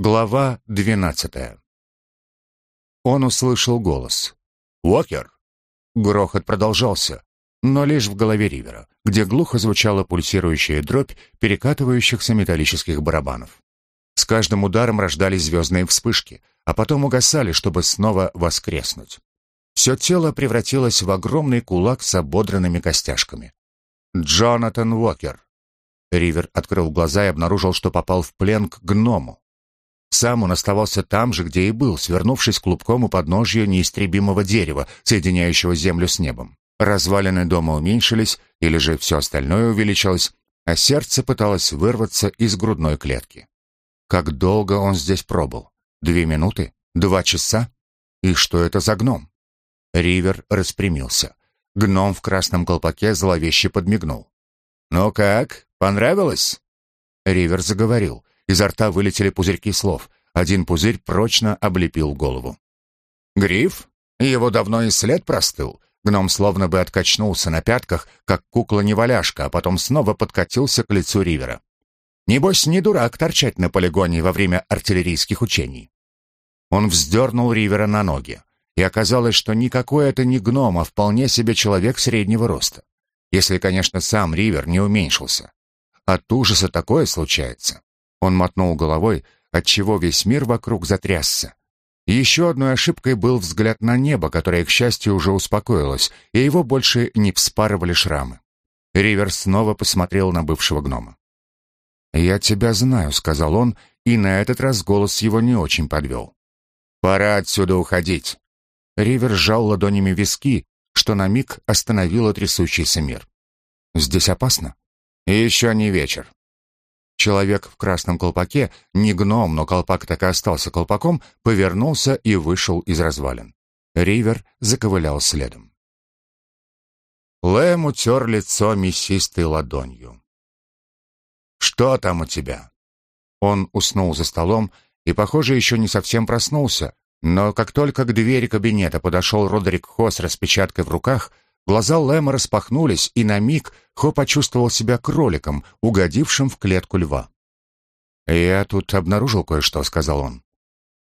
Глава двенадцатая. Он услышал голос. «Уокер!» Грохот продолжался, но лишь в голове Ривера, где глухо звучала пульсирующая дробь перекатывающихся металлических барабанов. С каждым ударом рождались звездные вспышки, а потом угасали, чтобы снова воскреснуть. Все тело превратилось в огромный кулак с ободранными костяшками. «Джонатан Уокер!» Ривер открыл глаза и обнаружил, что попал в плен к гному. Сам он оставался там же, где и был, свернувшись клубком у подножья неистребимого дерева, соединяющего землю с небом. Развалины дома уменьшились, или же все остальное увеличилось, а сердце пыталось вырваться из грудной клетки. Как долго он здесь пробыл? Две минуты? Два часа? И что это за гном? Ривер распрямился. Гном в красном колпаке зловеще подмигнул. «Ну как, понравилось?» Ривер заговорил. Изо рта вылетели пузырьки слов. Один пузырь прочно облепил голову. «Гриф? Его давно и след простыл». Гном словно бы откачнулся на пятках, как кукла-неваляшка, а потом снова подкатился к лицу Ривера. «Небось, не дурак торчать на полигоне во время артиллерийских учений». Он вздернул Ривера на ноги, и оказалось, что никакой это не гном, а вполне себе человек среднего роста. Если, конечно, сам Ривер не уменьшился. От ужаса такое случается. Он мотнул головой, отчего весь мир вокруг затрясся. Еще одной ошибкой был взгляд на небо, которое, к счастью, уже успокоилось, и его больше не вспарывали шрамы. Ривер снова посмотрел на бывшего гнома. «Я тебя знаю», — сказал он, и на этот раз голос его не очень подвел. «Пора отсюда уходить». Ривер сжал ладонями виски, что на миг остановило трясущийся мир. «Здесь опасно?» «И еще не вечер. Человек в красном колпаке, не гном, но колпак так и остался колпаком, повернулся и вышел из развалин. Ривер заковылял следом. Лэм утер лицо мясистой ладонью. «Что там у тебя?» Он уснул за столом и, похоже, еще не совсем проснулся, но как только к двери кабинета подошел Родерик Хо с распечаткой в руках, Глаза Лэма распахнулись, и на миг Хо почувствовал себя кроликом, угодившим в клетку льва. «Я тут обнаружил кое-что», — сказал он.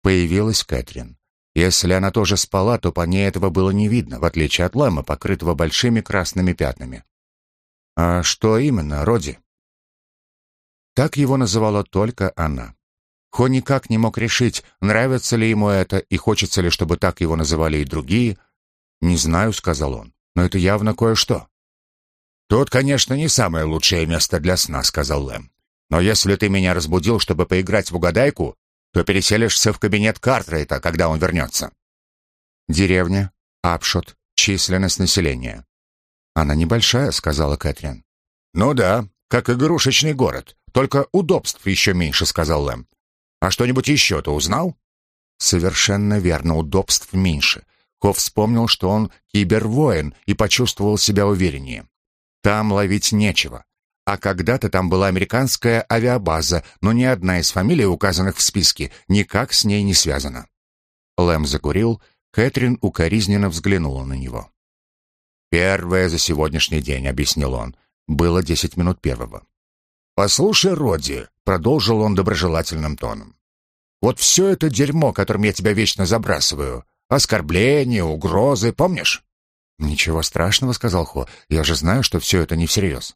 Появилась Кэтрин. Если она тоже спала, то по ней этого было не видно, в отличие от Лэма, покрытого большими красными пятнами. «А что именно, Роди?» Так его называла только она. Хо никак не мог решить, нравится ли ему это и хочется ли, чтобы так его называли и другие. «Не знаю», — сказал он но это явно кое-что. «Тут, конечно, не самое лучшее место для сна», — сказал Лэм. «Но если ты меня разбудил, чтобы поиграть в угадайку, то переселишься в кабинет Картрейта, когда он вернется». «Деревня, Апшот, численность населения». «Она небольшая», — сказала Кэтрин. «Ну да, как игрушечный город, только удобств еще меньше», — сказал Лэм. «А что-нибудь еще ты узнал?» «Совершенно верно, удобств меньше. Ко вспомнил, что он кибервоин и почувствовал себя увереннее. Там ловить нечего. А когда-то там была американская авиабаза, но ни одна из фамилий, указанных в списке, никак с ней не связана. Лэм закурил, Кэтрин укоризненно взглянула на него. «Первое за сегодняшний день», — объяснил он. Было десять минут первого. «Послушай, Роди», — продолжил он доброжелательным тоном. «Вот все это дерьмо, которым я тебя вечно забрасываю, Оскорбления, угрозы, помнишь?» «Ничего страшного», — сказал Хо. «Я же знаю, что все это не всерьез».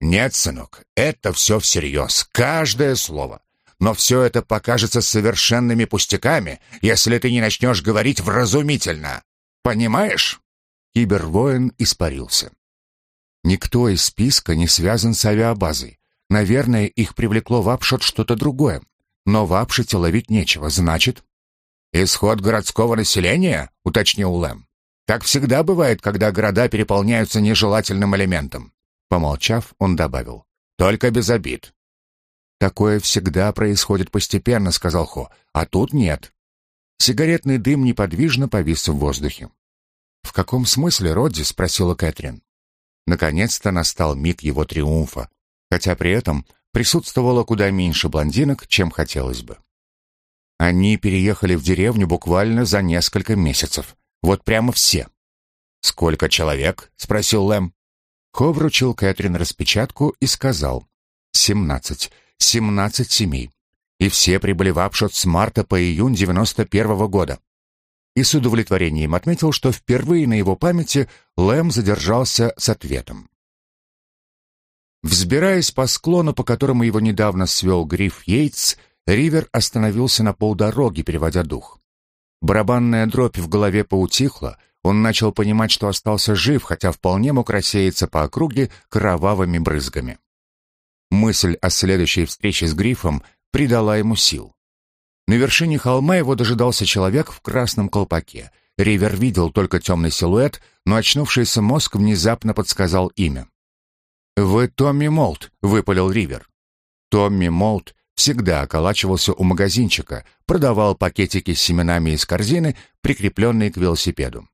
«Нет, сынок, это все всерьез, каждое слово. Но все это покажется совершенными пустяками, если ты не начнешь говорить вразумительно. Понимаешь?» Кибервоин испарился. Никто из списка не связан с авиабазой. Наверное, их привлекло в Апшот что-то другое. Но в Апшоте ловить нечего, значит, «Исход городского населения?» — уточнил Лэм. «Так всегда бывает, когда города переполняются нежелательным элементом». Помолчав, он добавил. «Только без обид». «Такое всегда происходит постепенно», — сказал Хо. «А тут нет». Сигаретный дым неподвижно повис в воздухе. «В каком смысле, Родди?» — спросила Кэтрин. Наконец-то настал миг его триумфа, хотя при этом присутствовало куда меньше блондинок, чем хотелось бы. Они переехали в деревню буквально за несколько месяцев. Вот прямо все. «Сколько человек?» — спросил Лэм. Хо вручил Кэтрин распечатку и сказал. «Семнадцать. Семнадцать семей. и все прибыли в Апшот с марта по июнь 91 -го года. И с удовлетворением отметил, что впервые на его памяти Лэм задержался с ответом. Взбираясь по склону, по которому его недавно свел Гриф Йейтс, Ривер остановился на полдороги, переводя дух. Барабанная дробь в голове поутихла, он начал понимать, что остался жив, хотя вполне мог рассеяться по округе кровавыми брызгами. Мысль о следующей встрече с Грифом придала ему сил. На вершине холма его дожидался человек в красном колпаке. Ривер видел только темный силуэт, но очнувшийся мозг внезапно подсказал имя. «Вы Томми Молт», — выпалил Ривер. Томми Молт всегда околачивался у магазинчика, продавал пакетики с семенами из корзины, прикрепленные к велосипеду.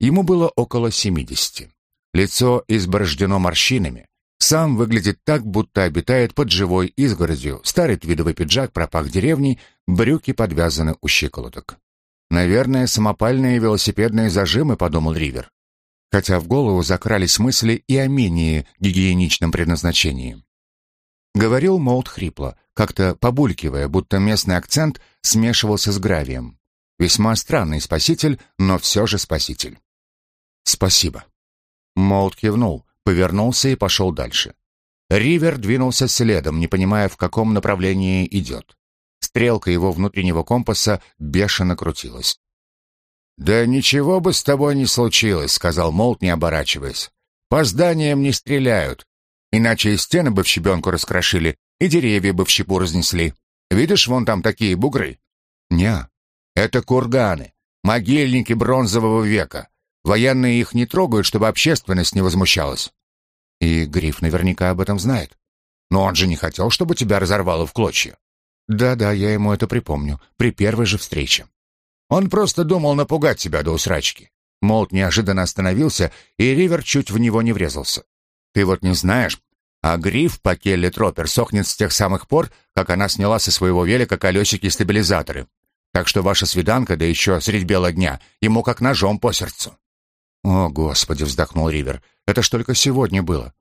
Ему было около семидесяти. Лицо изборождено морщинами. Сам выглядит так, будто обитает под живой изгородью. Старый твидовый пиджак пропах деревней, брюки подвязаны у щиколоток. «Наверное, самопальные велосипедные зажимы», — подумал Ривер хотя в голову закрались мысли и о менее гигиеничном предназначении. Говорил Молт хрипло, как-то побулькивая, будто местный акцент смешивался с гравием. Весьма странный спаситель, но все же спаситель. «Спасибо». Молт кивнул, повернулся и пошел дальше. Ривер двинулся следом, не понимая, в каком направлении идет. Стрелка его внутреннего компаса бешено крутилась. «Да ничего бы с тобой не случилось», — сказал Молт, не оборачиваясь. «По зданиям не стреляют, иначе и стены бы в щебенку раскрошили, и деревья бы в щепу разнесли. Видишь, вон там такие бугры?» «Не, это курганы, могильники бронзового века. Военные их не трогают, чтобы общественность не возмущалась». «И Гриф наверняка об этом знает. Но он же не хотел, чтобы тебя разорвало в клочья». «Да-да, я ему это припомню, при первой же встрече». Он просто думал напугать тебя до усрачки. Молт неожиданно остановился, и Ривер чуть в него не врезался. Ты вот не знаешь, а Гриф по Келли Троппер сохнет с тех самых пор, как она сняла со своего велика колесики и стабилизаторы. Так что ваша свиданка, да еще средь бела дня, ему как ножом по сердцу. «О, Господи!» — вздохнул Ривер. «Это ж только сегодня было».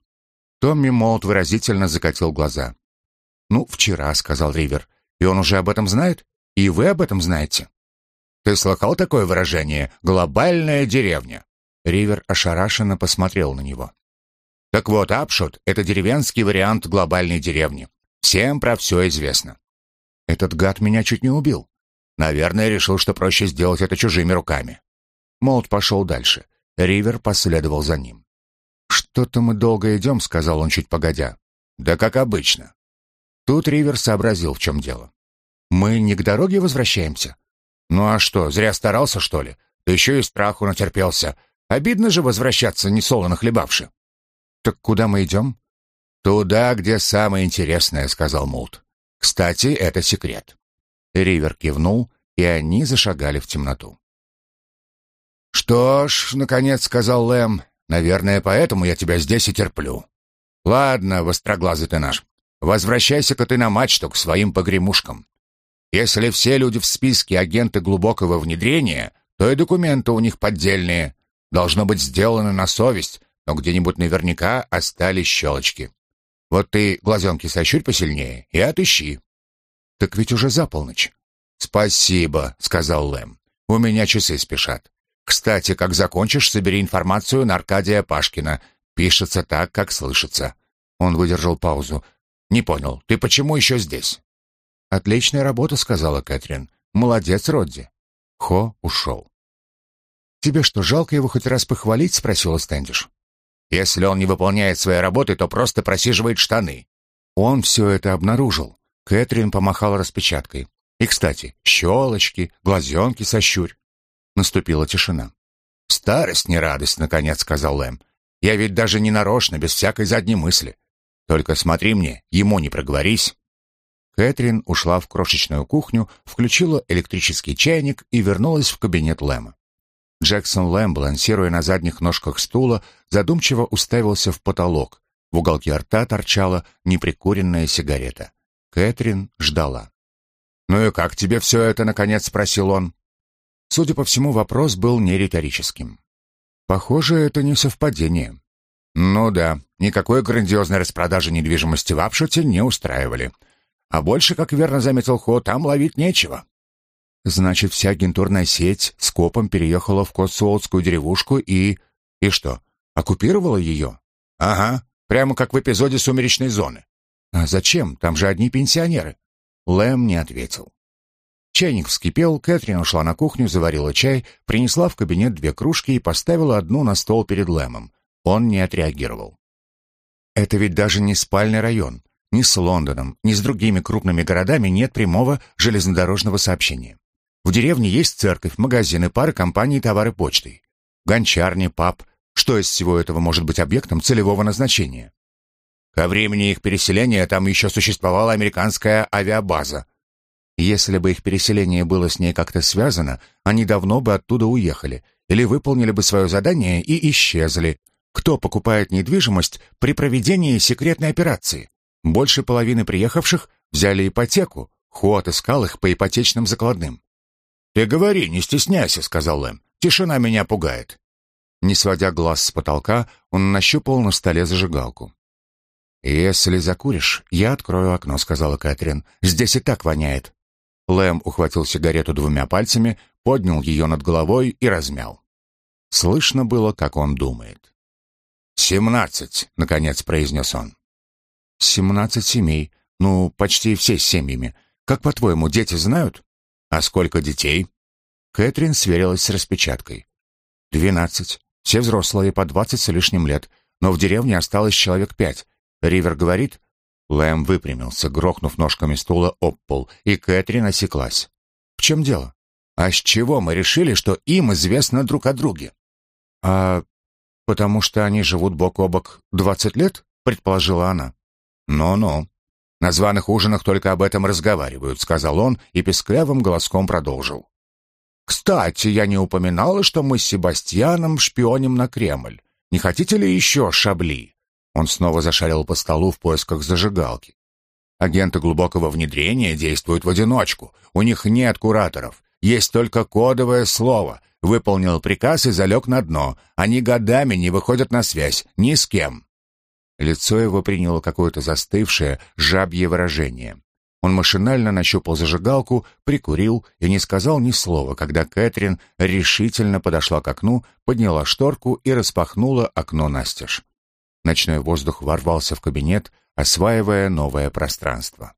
Томми Молт выразительно закатил глаза. «Ну, вчера», — сказал Ривер. «И он уже об этом знает? И вы об этом знаете?» Ты слыхал такое выражение «глобальная деревня»?» Ривер ошарашенно посмотрел на него. «Так вот, Апшот — это деревенский вариант глобальной деревни. Всем про все известно». «Этот гад меня чуть не убил. Наверное, решил, что проще сделать это чужими руками». Молот пошел дальше. Ривер последовал за ним. «Что-то мы долго идем», — сказал он чуть погодя. «Да как обычно». Тут Ривер сообразил, в чем дело. «Мы не к дороге возвращаемся?» Ну а что, зря старался, что ли? Да еще и страху натерпелся. Обидно же возвращаться, не солоно хлебавши. Так куда мы идем? Туда, где самое интересное, сказал Мулт. Кстати, это секрет. Ривер кивнул, и они зашагали в темноту. «Что ж», — наконец сказал Лэм, — «наверное, поэтому я тебя здесь и терплю. Ладно, востроглазый ты наш, возвращайся-ка ты на мачту к своим погремушкам. Если все люди в списке агенты глубокого внедрения, то и документы у них поддельные. Должно быть сделано на совесть, но где-нибудь наверняка остались щелочки. Вот ты глазенки сощурь посильнее и отыщи. Так ведь уже за полночь. Спасибо, сказал Лэм. У меня часы спешат. Кстати, как закончишь, собери информацию на Аркадия Пашкина. Пишется так, как слышится. Он выдержал паузу. Не понял, ты почему еще здесь? «Отличная работа», — сказала Кэтрин. «Молодец, Родди». Хо ушел. «Тебе что, жалко его хоть раз похвалить?» — спросила Стэндиш. «Если он не выполняет своей работы, то просто просиживает штаны». Он все это обнаружил. Кэтрин помахала распечаткой. «И, кстати, щелочки, глазенки сощурь». Наступила тишина. «Старость не радость», — наконец сказал Лэм. «Я ведь даже не нарочно, без всякой задней мысли. Только смотри мне, ему не проговорись». Кэтрин ушла в крошечную кухню, включила электрический чайник и вернулась в кабинет Лэма. Джексон Лэм, балансируя на задних ножках стула, задумчиво уставился в потолок. В уголке рта торчала неприкуренная сигарета. Кэтрин ждала. «Ну и как тебе все это?» — наконец спросил он. Судя по всему, вопрос был не риторическим. Похоже, это не совпадение. Ну да, никакой грандиозной распродажи недвижимости в Апшоте не устраивали. А больше, как верно заметил Хо, там ловить нечего. Значит, вся агентурная сеть с копом переехала в Котсуолтскую деревушку и... И что, оккупировала ее? Ага, прямо как в эпизоде «Сумеречной зоны». А зачем? Там же одни пенсионеры. Лэм не ответил. Чайник вскипел, Кэтрин ушла на кухню, заварила чай, принесла в кабинет две кружки и поставила одну на стол перед Лэмом. Он не отреагировал. Это ведь даже не спальный район. Ни с Лондоном, ни с другими крупными городами нет прямого железнодорожного сообщения. В деревне есть церковь, магазины, пары компаний товары почтой. Гончарни, паб. Что из всего этого может быть объектом целевого назначения? Ко времени их переселения там еще существовала американская авиабаза. Если бы их переселение было с ней как-то связано, они давно бы оттуда уехали или выполнили бы свое задание и исчезли. Кто покупает недвижимость при проведении секретной операции? Больше половины приехавших взяли ипотеку. Ху отыскал их по ипотечным закладным. «Ты говори, не стесняйся», — сказал Лэм. «Тишина меня пугает». Не сводя глаз с потолка, он нащупал на столе зажигалку. «Если закуришь, я открою окно», — сказала Кэтрин. «Здесь и так воняет». Лэм ухватил сигарету двумя пальцами, поднял ее над головой и размял. Слышно было, как он думает. «Семнадцать», — наконец произнес он. «Семнадцать семей. Ну, почти все с семьями. Как, по-твоему, дети знают?» «А сколько детей?» Кэтрин сверилась с распечаткой. «Двенадцать. Все взрослые, по двадцать с лишним лет. Но в деревне осталось человек пять. Ривер говорит...» Лэм выпрямился, грохнув ножками стула об пол, и Кэтрин осеклась. «В чем дело?» «А с чего мы решили, что им известно друг о друге?» «А потому что они живут бок о бок двадцать лет?» — предположила она. «Ну-ну. На званых ужинах только об этом разговаривают», — сказал он и песклявым голоском продолжил. «Кстати, я не упоминала, что мы с Себастьяном шпионим на Кремль. Не хотите ли еще шабли?» Он снова зашарил по столу в поисках зажигалки. «Агенты глубокого внедрения действуют в одиночку. У них нет кураторов. Есть только кодовое слово. Выполнил приказ и залег на дно. Они годами не выходят на связь. Ни с кем». Лицо его приняло какое-то застывшее, жабье выражение. Он машинально нащупал зажигалку, прикурил и не сказал ни слова, когда Кэтрин решительно подошла к окну, подняла шторку и распахнула окно настежь. Ночной воздух ворвался в кабинет, осваивая новое пространство.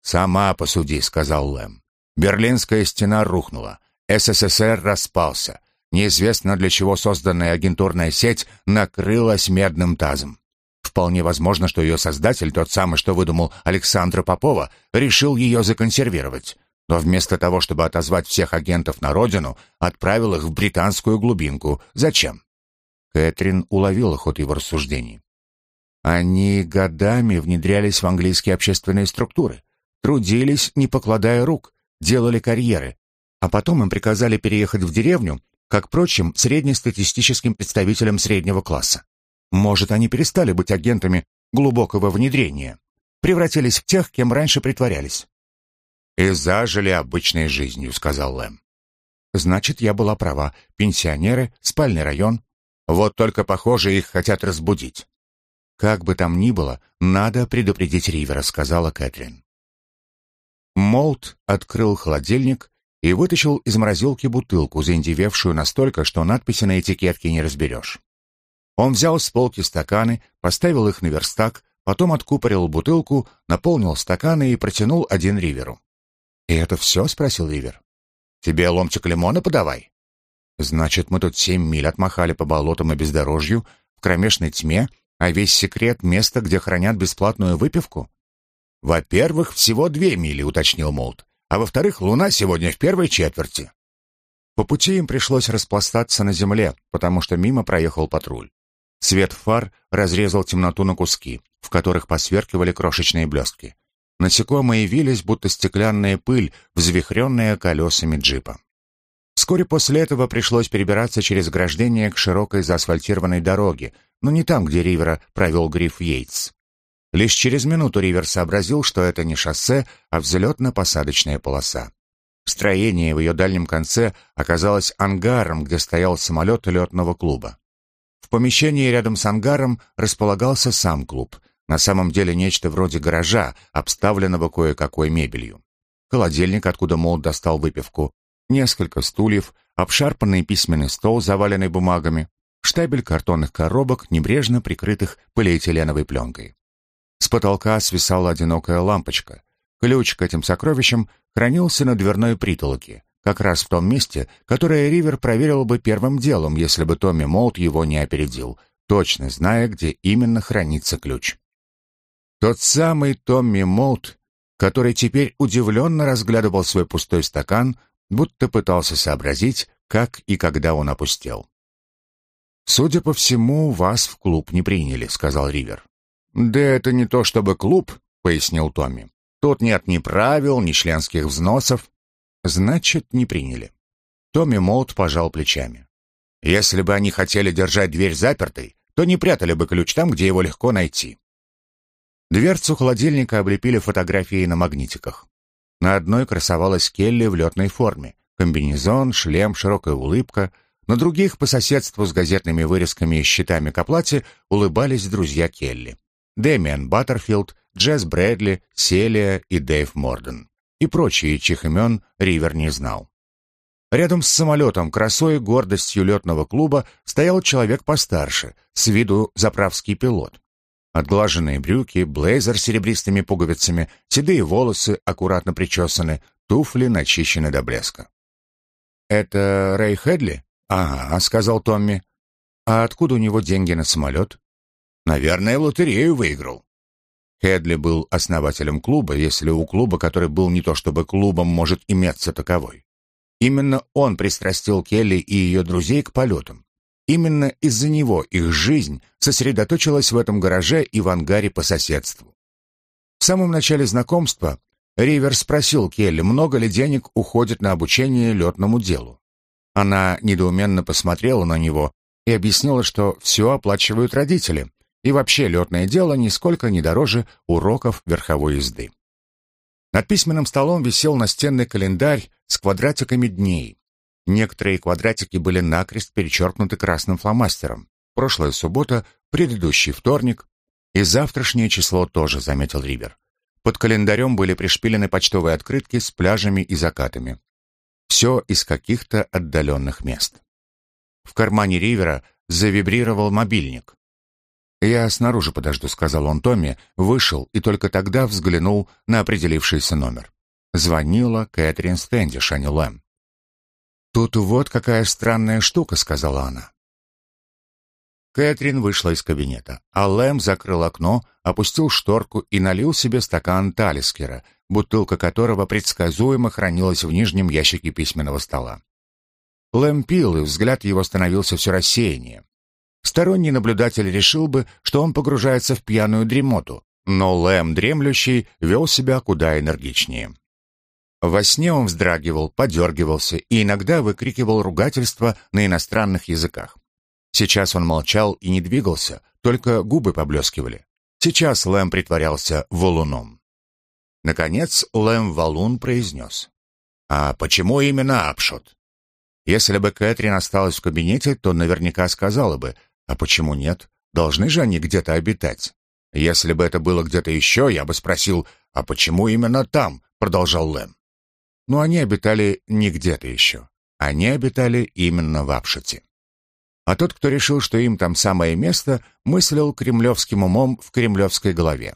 «Сама посуди», — сказал Лэм. «Берлинская стена рухнула. СССР распался. Неизвестно для чего созданная агентурная сеть накрылась медным тазом. Вполне возможно, что ее создатель, тот самый, что выдумал Александра Попова, решил ее законсервировать. Но вместо того, чтобы отозвать всех агентов на родину, отправил их в британскую глубинку. Зачем? Кэтрин уловила ход его рассуждений. Они годами внедрялись в английские общественные структуры, трудились, не покладая рук, делали карьеры, а потом им приказали переехать в деревню, как, прочим, среднестатистическим представителям среднего класса. Может, они перестали быть агентами глубокого внедрения, превратились в тех, кем раньше притворялись. «И зажили обычной жизнью», — сказал Лэм. «Значит, я была права. Пенсионеры, спальный район. Вот только, похоже, их хотят разбудить». «Как бы там ни было, надо предупредить Ривера», — сказала Кэтрин. Молт открыл холодильник и вытащил из морозилки бутылку, заиндевевшую настолько, что надписи на этикетке не разберешь. Он взял с полки стаканы, поставил их на верстак, потом откупорил бутылку, наполнил стаканы и протянул один Риверу. «И это все?» — спросил Ривер. «Тебе ломтик лимона подавай». «Значит, мы тут семь миль отмахали по болотам и бездорожью, в кромешной тьме, а весь секрет — место, где хранят бесплатную выпивку?» «Во-первых, всего две мили», — уточнил Молт. «А во-вторых, луна сегодня в первой четверти». По пути им пришлось распластаться на земле, потому что мимо проехал патруль. Свет фар разрезал темноту на куски, в которых посверкивали крошечные блестки. Насекомые вились, будто стеклянная пыль, взвихренная колесами джипа. Вскоре после этого пришлось перебираться через ограждение к широкой заасфальтированной дороге, но не там, где Ривера провел гриф Йейтс. Лишь через минуту Ривер сообразил, что это не шоссе, а взлетно-посадочная полоса. Строение в ее дальнем конце оказалось ангаром, где стоял самолет летного клуба. Помещении рядом с ангаром располагался сам клуб. На самом деле нечто вроде гаража, обставленного кое-какой мебелью. Холодильник, откуда Молд достал выпивку, несколько стульев, обшарпанный письменный стол, заваленный бумагами, штабель картонных коробок, небрежно прикрытых полиэтиленовой пленкой. С потолка свисала одинокая лампочка. Ключ к этим сокровищам хранился на дверной притолоке, как раз в том месте, которое Ривер проверил бы первым делом, если бы Томми Молт его не опередил, точно зная, где именно хранится ключ. Тот самый Томми Молт, который теперь удивленно разглядывал свой пустой стакан, будто пытался сообразить, как и когда он опустел. «Судя по всему, вас в клуб не приняли», — сказал Ривер. «Да это не то чтобы клуб», — пояснил Томми. «Тут нет ни правил, ни членских взносов. Значит, не приняли». Томми Молт пожал плечами. «Если бы они хотели держать дверь запертой, то не прятали бы ключ там, где его легко найти». Дверцу холодильника облепили фотографии на магнитиках. На одной красовалась Келли в летной форме. Комбинезон, шлем, широкая улыбка, на других, по соседству с газетными вырезками и щитами к оплате, улыбались друзья Келли. Дэмиан Баттерфилд, Джесс Брэдли, Селия и Дэйв Морден. И прочие, чьих имен Ривер не знал. Рядом с самолетом, красой и гордостью летного клуба, стоял человек постарше, с виду заправский пилот. Отглаженные брюки, блейзер с серебристыми пуговицами, седые волосы аккуратно причесаны, туфли начищены до блеска. «Это Рэй Хедли?» «Ага», — сказал Томми. «А откуда у него деньги на самолет?» «Наверное, лотерею выиграл». Хедли был основателем клуба, если у клуба, который был не то чтобы клубом, может иметься таковой. Именно он пристрастил Келли и ее друзей к полетам. Именно из-за него их жизнь сосредоточилась в этом гараже и в ангаре по соседству. В самом начале знакомства Ривер спросил Келли, много ли денег уходит на обучение летному делу. Она недоуменно посмотрела на него и объяснила, что все оплачивают родители, и вообще летное дело нисколько не дороже уроков верховой езды. Над письменным столом висел настенный календарь с квадратиками дней. Некоторые квадратики были накрест перечеркнуты красным фломастером. Прошлая суббота, предыдущий вторник и завтрашнее число тоже, заметил Ривер. Под календарем были пришпилены почтовые открытки с пляжами и закатами. Все из каких-то отдаленных мест. В кармане Ривера завибрировал мобильник. «Я снаружи подожду», — сказал он Томми, вышел и только тогда взглянул на определившийся номер. Звонила Кэтрин Стэндиш, а не Лэм. «Тут вот какая странная штука», — сказала она. Кэтрин вышла из кабинета, а Лэм закрыл окно, опустил шторку и налил себе стакан талискера, бутылка которого предсказуемо хранилась в нижнем ящике письменного стола. Лэм пил, и взгляд его становился все рассеяннее. Сторонний наблюдатель решил бы, что он погружается в пьяную дремоту, но Лэм, дремлющий, вел себя куда энергичнее. Во сне он вздрагивал, подергивался и иногда выкрикивал ругательства на иностранных языках. Сейчас он молчал и не двигался, только губы поблескивали. Сейчас Лэм притворялся валуном. Наконец Лэм Валун произнес. «А почему именно Апшот?» Если бы Кэтрин осталась в кабинете, то наверняка сказала бы, «А почему нет? Должны же они где-то обитать?» «Если бы это было где-то еще, я бы спросил, а почему именно там?» — продолжал Лэм. Но они обитали не где-то еще. Они обитали именно в Апшоте. А тот, кто решил, что им там самое место, мыслил кремлевским умом в кремлевской голове.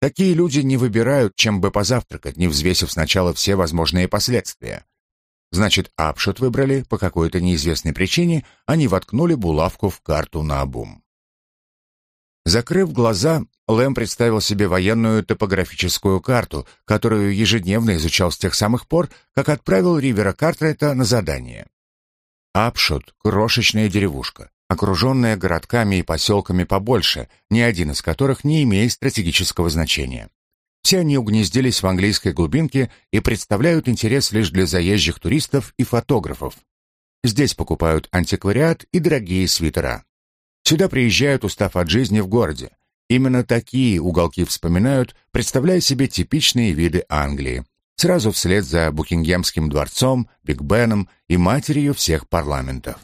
Такие люди не выбирают, чем бы позавтракать, не взвесив сначала все возможные последствия. Значит, Апшот выбрали по какой-то неизвестной причине, они воткнули булавку в карту на обум. Закрыв глаза, Лэм представил себе военную топографическую карту, которую ежедневно изучал с тех самых пор, как отправил Ривера Картрета на задание. Апшот — крошечная деревушка, окруженная городками и поселками побольше, ни один из которых не имеет стратегического значения. Все они угнездились в английской глубинке и представляют интерес лишь для заезжих туристов и фотографов. Здесь покупают антиквариат и дорогие свитера. Сюда приезжают, устав от жизни в городе. Именно такие уголки вспоминают, представляя себе типичные виды Англии сразу вслед за Букингемским дворцом, Биг Беном и матерью всех парламентов.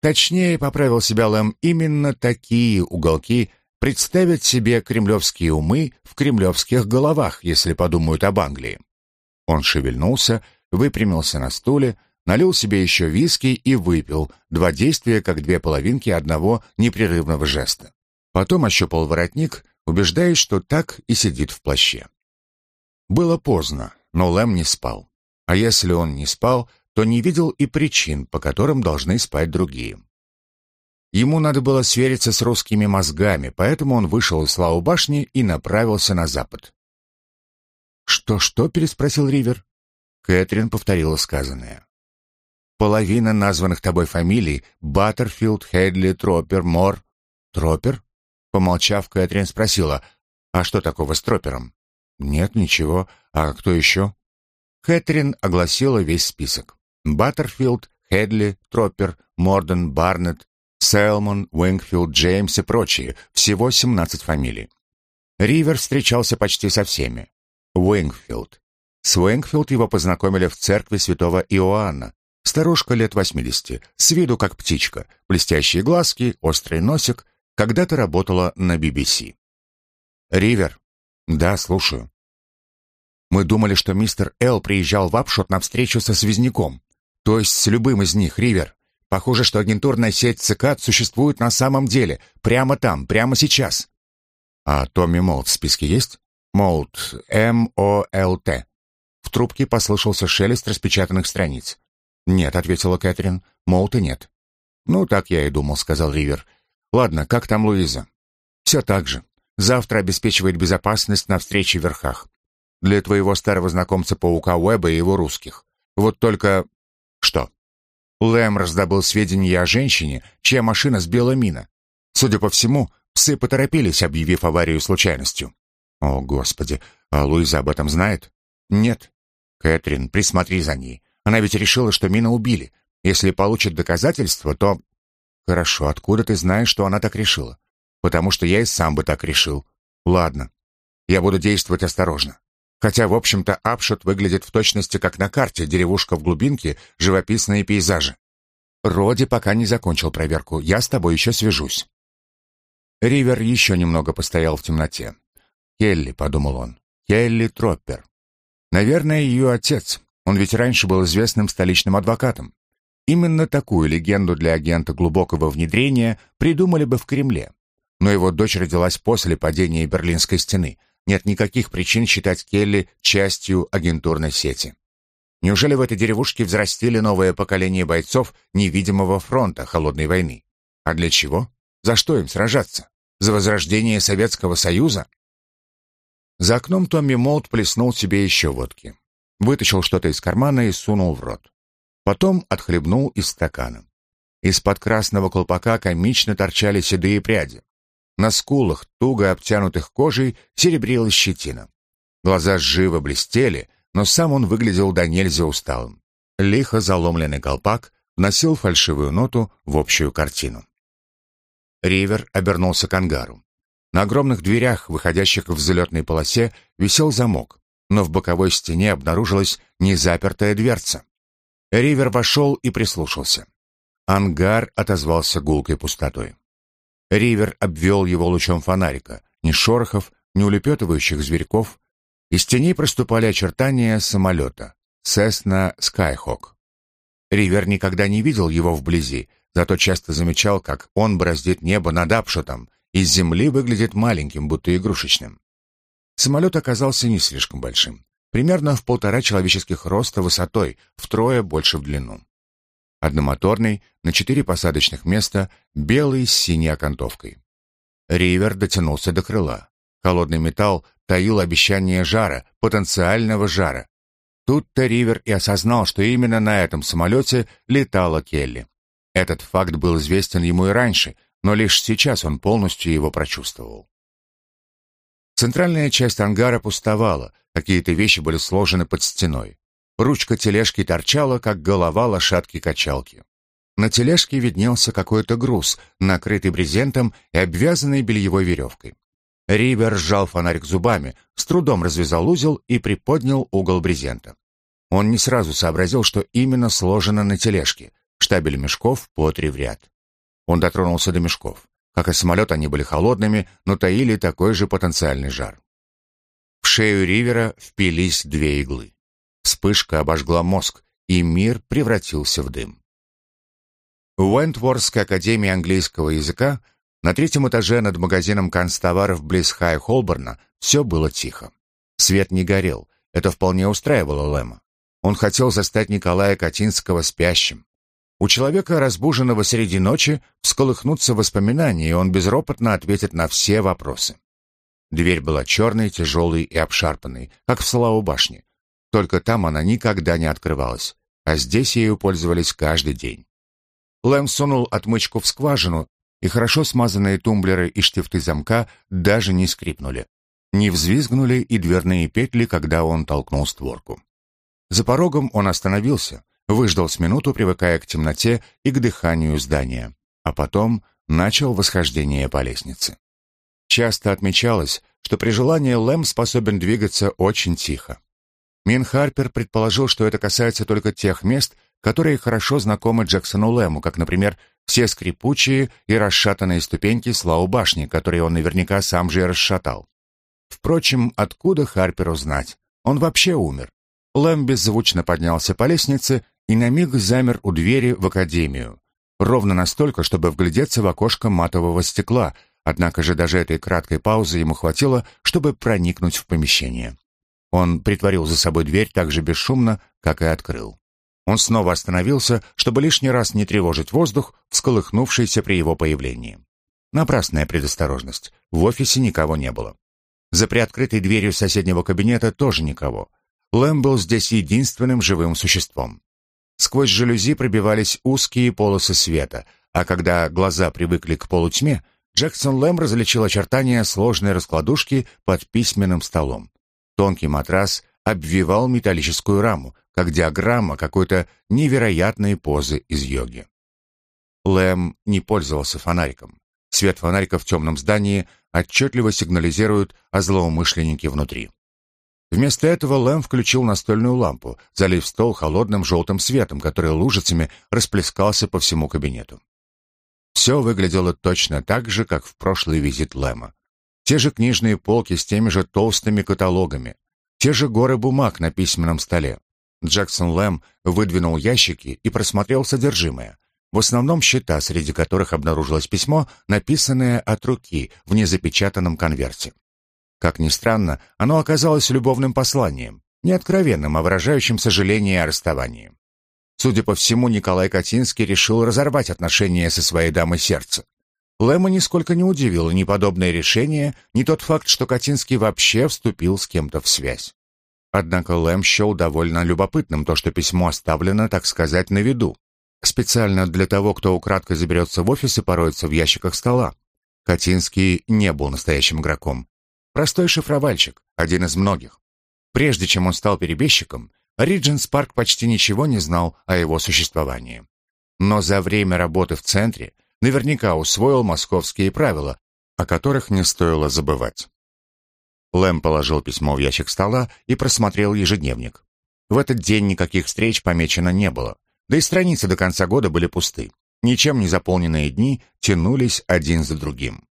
Точнее, поправил себя Лэм, именно такие уголки представят себе кремлевские умы в кремлевских головах, если подумают об Англии. Он шевельнулся, выпрямился на стуле, налил себе еще виски и выпил, два действия, как две половинки одного непрерывного жеста. Потом ощупал воротник, убеждаясь, что так и сидит в плаще. Было поздно, но Лэм не спал. А если он не спал, то не видел и причин, по которым должны спать другие. Ему надо было свериться с русскими мозгами, поэтому он вышел из славу башни и направился на запад. «Что-что?» — переспросил Ривер. Кэтрин повторила сказанное. «Половина названных тобой фамилий — Баттерфилд, Хедли, Троппер, Мор...» «Троппер?» Помолчав, Кэтрин спросила, «А что такого с Троппером?» «Нет, ничего. А кто еще?» Кэтрин огласила весь список. Баттерфилд, Хедли, Троппер, Морден, Барнетт, Селмон, Уингфилд, Джеймс и прочие, всего 17 фамилий. Ривер встречался почти со всеми. Уингфилд. С Уингфилд его познакомили в церкви святого Иоанна. Старушка лет 80, с виду как птичка, блестящие глазки, острый носик, когда-то работала на BBC. Ривер. Да, слушаю. Мы думали, что мистер Эл приезжал в Апшот на встречу со связняком. То есть с любым из них, Ривер. Похоже, что агентурная сеть ЦКАД существует на самом деле, прямо там, прямо сейчас. А Томми Молт в списке есть? Молт, М-О-Л-Т. В трубке послышался шелест распечатанных страниц. «Нет», — ответила Кэтрин, — «Молта нет». «Ну, так я и думал», — сказал Ривер. «Ладно, как там Луиза?» «Все так же. Завтра обеспечивает безопасность на встрече в верхах. Для твоего старого знакомца паука Уэба и его русских. Вот только...» «Что?» Лэм раздобыл сведения о женщине, чья машина сбила мина. Судя по всему, псы поторопились, объявив аварию случайностью. О, Господи, а Луиза об этом знает? Нет. Кэтрин, присмотри за ней. Она ведь решила, что мина убили. Если получит доказательства, то... Хорошо, откуда ты знаешь, что она так решила? Потому что я и сам бы так решил. Ладно. Я буду действовать осторожно. Хотя, в общем-то, Апшот выглядит в точности как на карте, деревушка в глубинке, живописные пейзажи. Роди пока не закончил проверку, я с тобой еще свяжусь. Ривер еще немного постоял в темноте. «Келли», — подумал он, — «Келли Троппер». Наверное, ее отец. Он ведь раньше был известным столичным адвокатом. Именно такую легенду для агента глубокого внедрения придумали бы в Кремле. Но его дочь родилась после падения Берлинской стены — нет никаких причин считать Келли частью агентурной сети. Неужели в этой деревушке взрастили новое поколение бойцов невидимого фронта холодной войны? А для чего? За что им сражаться? За возрождение Советского Союза? За окном Томми Молт плеснул себе еще водки. Вытащил что-то из кармана и сунул в рот. Потом отхлебнул из стакана. Из-под красного колпака комично торчали седые пряди. На скулах, туго обтянутых кожей, серебрилась щетина. Глаза живо блестели, но сам он выглядел до нельзя усталым. Лихо заломленный колпак вносил фальшивую ноту в общую картину. Ривер обернулся к ангару. На огромных дверях, выходящих в взлетной полосе, висел замок, но в боковой стене обнаружилась незапертая дверца. Ривер вошел и прислушался. Ангар отозвался гулкой пустотой. Ривер обвел его лучом фонарика. Ни шорохов, ни улепетывающих зверьков. Из теней проступали очертания самолета. Cessna Skyhawk. Ривер никогда не видел его вблизи, зато часто замечал, как он бороздит небо над Апшотом, и с земли выглядит маленьким, будто игрушечным. Самолет оказался не слишком большим, примерно в полтора человеческих роста высотой, втрое больше в длину. Одномоторный, на четыре посадочных места, белый с синей окантовкой. Ривер дотянулся до крыла. Холодный металл таил обещание жара, потенциального жара. Тут-то Ривер и осознал, что именно на этом самолете летала Келли. Этот факт был известен ему и раньше, но лишь сейчас он полностью его прочувствовал. Центральная часть ангара пустовала, какие-то вещи были сложены под стеной. Ручка тележки торчала, как голова лошадки-качалки. На тележке виднелся какой-то груз, накрытый брезентом и обвязанный бельевой веревкой. Ривер сжал фонарик зубами, с трудом развязал узел и приподнял угол брезента. Он не сразу сообразил, что именно сложено на тележке. Штабель мешков по три в ряд. Он дотронулся до мешков. Как и самолет, они были холодными, но таили такой же потенциальный жар. В шею Ривера впились две иглы. Вспышка обожгла мозг, и мир превратился в дым. В Уэнтворской академии английского языка на третьем этаже над магазином канцтоваров близ Хай-Холборна все было тихо. Свет не горел. Это вполне устраивало Лэма. Он хотел застать Николая Катинского спящим. У человека, разбуженного среди ночи, всколыхнутся воспоминания, и он безропотно ответит на все вопросы. Дверь была черной, тяжелой и обшарпанной, как в Славу башне. Только там она никогда не открывалась, а здесь ею пользовались каждый день. Лэм сунул отмычку в скважину, и хорошо смазанные тумблеры и штифты замка даже не скрипнули. Не взвизгнули и дверные петли, когда он толкнул створку. За порогом он остановился, выждал с минуту, привыкая к темноте и к дыханию здания, а потом начал восхождение по лестнице. Часто отмечалось, что при желании Лэм способен двигаться очень тихо. Мин Харпер предположил, что это касается только тех мест, которые хорошо знакомы Джексону Лэму, как, например, все скрипучие и расшатанные ступеньки Слау башни, которые он наверняка сам же и расшатал. Впрочем, откуда Харперу знать? Он вообще умер. Лэм беззвучно поднялся по лестнице и на миг замер у двери в академию. Ровно настолько, чтобы вглядеться в окошко матового стекла, однако же даже этой краткой паузы ему хватило, чтобы проникнуть в помещение. Он притворил за собой дверь так же бесшумно, как и открыл. Он снова остановился, чтобы лишний раз не тревожить воздух, всколыхнувшийся при его появлении. Напрасная предосторожность. В офисе никого не было. За приоткрытой дверью соседнего кабинета тоже никого. Лэм был здесь единственным живым существом. Сквозь жалюзи пробивались узкие полосы света, а когда глаза привыкли к полутьме, Джексон Лэм различил очертания сложной раскладушки под письменным столом. Тонкий матрас обвивал металлическую раму, как диаграмма какой-то невероятной позы из йоги. Лэм не пользовался фонариком. Свет фонарика в темном здании отчетливо сигнализирует о злоумышленнике внутри. Вместо этого Лэм включил настольную лампу, залив стол холодным желтым светом, который лужицами расплескался по всему кабинету. Все выглядело точно так же, как в прошлый визит Лэма. Те же книжные полки с теми же толстыми каталогами, те же горы бумаг на письменном столе. Джексон Лэм выдвинул ящики и просмотрел содержимое. В основном счета, среди которых обнаружилось письмо, написанное от руки в незапечатанном конверте. Как ни странно, оно оказалось любовным посланием, не откровенным, а выражающим сожаление о расставании. Судя по всему, Николай Катинский решил разорвать отношения со своей дамой сердца. Лэма нисколько не удивило ни подобное решение, ни тот факт, что Катинский вообще вступил с кем-то в связь. Однако Лэм счел довольно любопытным то, что письмо оставлено, так сказать, на виду. Специально для того, кто украдкой заберется в офис и пороется в ящиках стола. Катинский не был настоящим игроком. Простой шифровальщик, один из многих. Прежде чем он стал перебежчиком, Ридженс Парк почти ничего не знал о его существовании. Но за время работы в центре наверняка усвоил московские правила, о которых не стоило забывать. Лэм положил письмо в ящик стола и просмотрел ежедневник. В этот день никаких встреч помечено не было, да и страницы до конца года были пусты. Ничем не заполненные дни тянулись один за другим.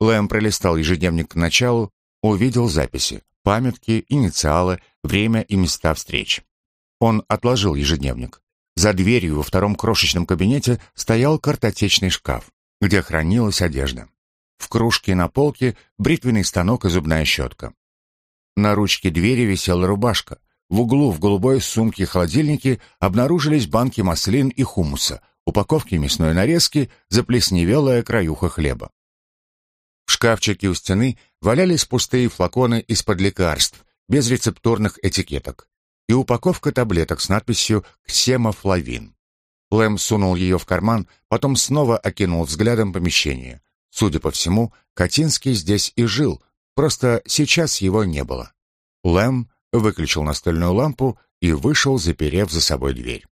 Лэм пролистал ежедневник к началу, увидел записи, памятки, инициалы, время и места встреч. Он отложил ежедневник. За дверью во втором крошечном кабинете стоял картотечный шкаф, где хранилась одежда. В кружке на полке бритвенный станок и зубная щетка. На ручке двери висела рубашка. В углу в голубой сумке холодильнике обнаружились банки маслин и хумуса, упаковки мясной нарезки, заплесневелая краюха хлеба. В шкафчике у стены валялись пустые флаконы из-под лекарств, без рецептурных этикеток, и упаковка таблеток с надписью «Ксемофлавин». Лэм сунул ее в карман, потом снова окинул взглядом помещение. Судя по всему, Катинский здесь и жил, просто сейчас его не было. Лэм выключил настольную лампу и вышел, заперев за собой дверь.